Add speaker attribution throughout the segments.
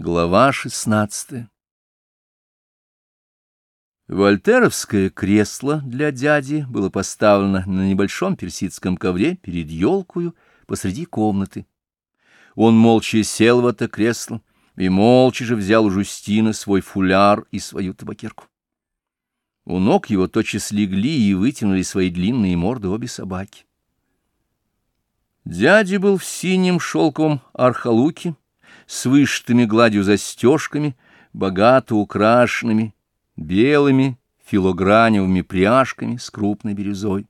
Speaker 1: Глава шестнадцатая Вольтеровское кресло для дяди было поставлено на небольшом персидском ковре перед елкою посреди комнаты. Он молча сел в это кресло и молча же взял у Жустина свой фуляр и свою табакерку. У ног его тотчас легли и вытянули свои длинные морды обе собаки. Дядя был в синем шелковом архалуке, с вышитыми гладью застежками, богато украшенными, белыми филограневыми пряжками с крупной бирюзой.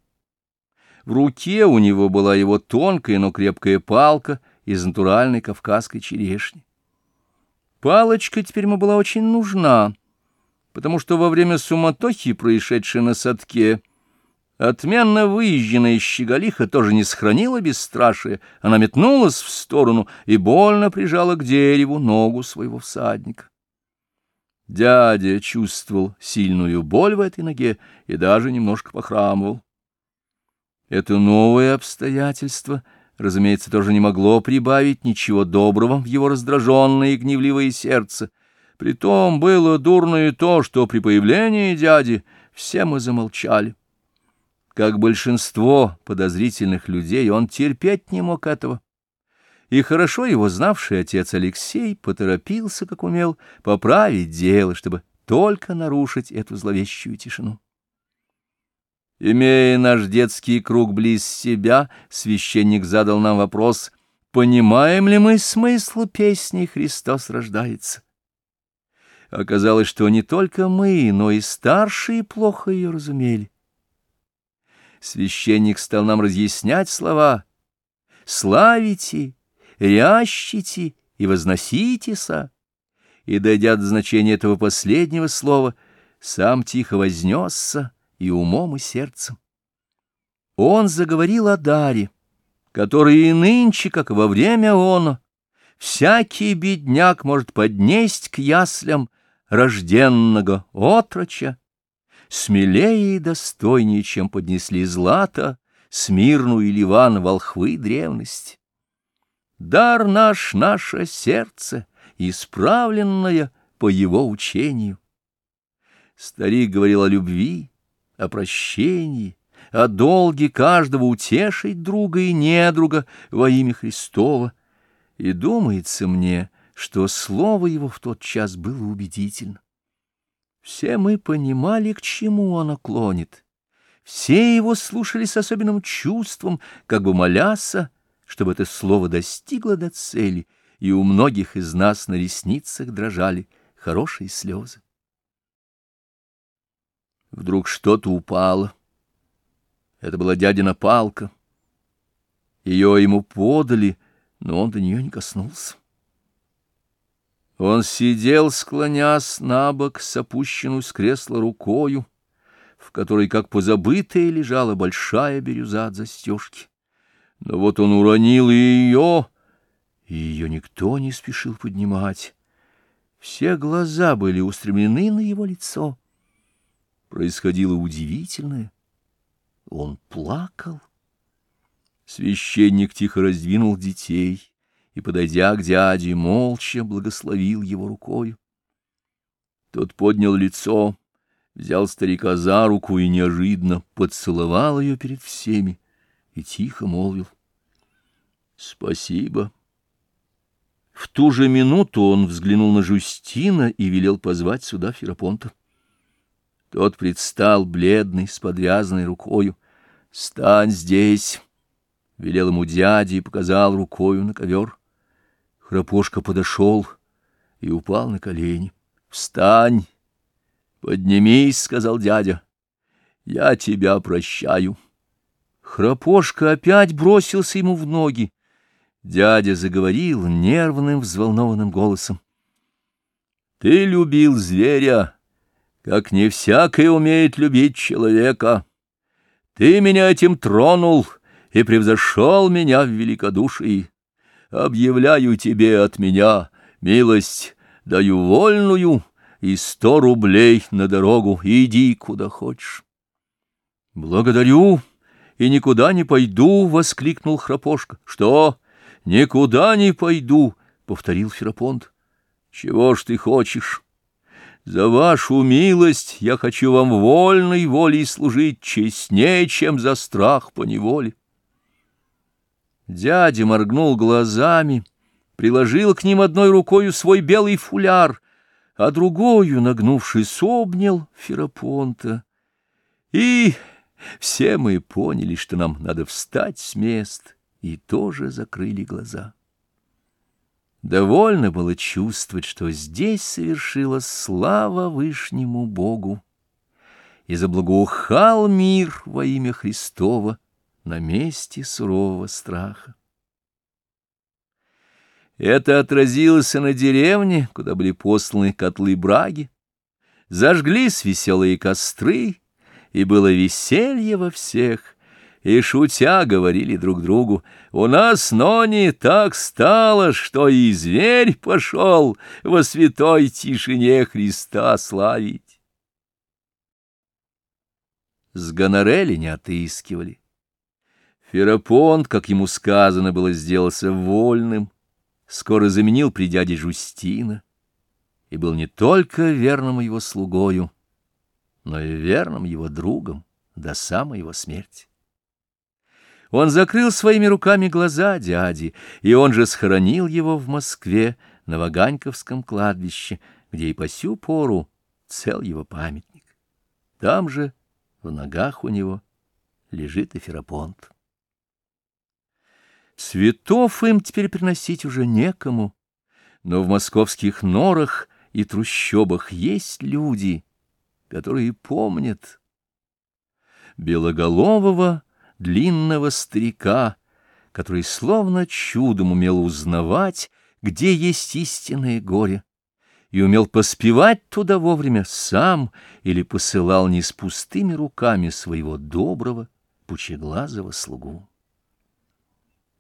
Speaker 1: В руке у него была его тонкая, но крепкая палка из натуральной кавказской черешни. Палочка теперь ему была очень нужна, потому что во время суматохи, происшедшей на садке, Отменно выезженная щеголиха тоже не сохранила бесстрашие, она метнулась в сторону и больно прижала к дереву ногу своего всадника. Дядя чувствовал сильную боль в этой ноге и даже немножко похрамывал. Это новое обстоятельство, разумеется, тоже не могло прибавить ничего доброго в его раздраженное и гневливое сердце. Притом было дурно и то, что при появлении дяди все мы замолчали. Как большинство подозрительных людей, он терпеть не мог этого. И хорошо его знавший отец Алексей поторопился, как умел, поправить дело, чтобы только нарушить эту зловещую тишину. Имея наш детский круг близ себя, священник задал нам вопрос, понимаем ли мы смысл песни «Христос рождается». Оказалось, что не только мы, но и старшие плохо ее разумели священник стал нам разъяснять слова. «славите», «рящите» и «возноситеся», и, дойдя до значения этого последнего слова, сам тихо вознесся и умом, и сердцем. Он заговорил о даре, который и нынче, как во время он, всякий бедняк может поднесть к яслям рожденного отроча, смелее и достойнее, чем поднесли Злата, Смирну и Ливан волхвы древности. Дар наш — наше сердце, исправленное по его учению. Старик говорил о любви, о прощении, о долге каждого утешить друга и недруга во имя Христова, и думается мне, что слово его в тот час было убедительно. Все мы понимали, к чему оно клонит. Все его слушали с особенным чувством, как бы моляся, чтобы это слово достигло до цели, и у многих из нас на ресницах дрожали хорошие слезы. Вдруг что-то упало. Это была дядина палка. Ее ему подали, но он до нее не коснулся. Он сидел, склонясь на бок с опущенную с кресла рукою, в которой, как позабытая, лежала большая бирюза от застежки. Но вот он уронил ее, и ее никто не спешил поднимать. Все глаза были устремлены на его лицо. Происходило удивительное. Он плакал. Священник тихо раздвинул детей и, подойдя к дяде, молча благословил его рукою. Тот поднял лицо, взял старика за руку и неожиданно поцеловал ее перед всеми и тихо молвил «Спасибо». В ту же минуту он взглянул на Жустина и велел позвать сюда Ферапонта. Тот предстал, бледный, с подвязанной рукою. «Стань здесь!» — велел ему дядя и показал рукою на ковер. Храпошка подошел и упал на колени. — Встань! Поднимись, — сказал дядя. — Я тебя прощаю. Храпошка опять бросился ему в ноги. Дядя заговорил нервным, взволнованным голосом. — Ты любил зверя, как не всякий умеет любить человека. Ты меня этим тронул и превзошел меня в великодушии объявляю тебе от меня милость, даю вольную и сто рублей на дорогу, иди куда хочешь. — Благодарю и никуда не пойду, — воскликнул Храпошка. — Что? Никуда не пойду, — повторил Ферапонт. — Чего ж ты хочешь? За вашу милость я хочу вам вольной волей служить честнее, чем за страх по неволе. Дядя моргнул глазами, приложил к ним одной рукою свой белый фуляр, а другою, нагнувшись, обнял Ферапонта. И все мы поняли, что нам надо встать с мест, и тоже закрыли глаза. Довольно было чувствовать, что здесь совершилась слава Вышнему Богу, и заблагоухал мир во имя Христова на месте сурового страха. Это отразилось на деревне, куда были посланы котлы браги, зажглись веселые костры, и было веселье во всех, и, шутя, говорили друг другу, «У нас, Нони, так стало, что и зверь пошел во святой тишине Христа славить». С гонорели не отыскивали. Ферапонт, как ему сказано было, сделался вольным, скоро заменил при дяде Жустина и был не только верным его слугою, но и верным его другом до самой его смерти. Он закрыл своими руками глаза дяди, и он же схоронил его в Москве на Ваганьковском кладбище, где и по сю пору цел его памятник. Там же, в ногах у него, лежит и Ферапонт. Цветов им теперь приносить уже некому, но в московских норах и трущобах есть люди, которые помнят. Белоголового длинного старика, который словно чудом умел узнавать, где есть истинное горе, и умел поспевать туда вовремя сам или посылал не с пустыми руками своего доброго, пучеглазого слугу.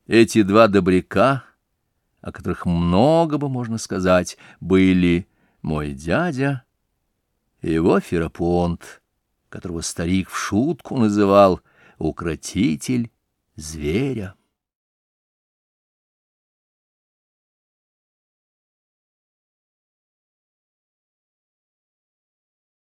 Speaker 1: Эти два добряка, о которых много бы можно сказать, были мой дядя и его Ферапонт, которого старик в шутку называл укротитель зверя.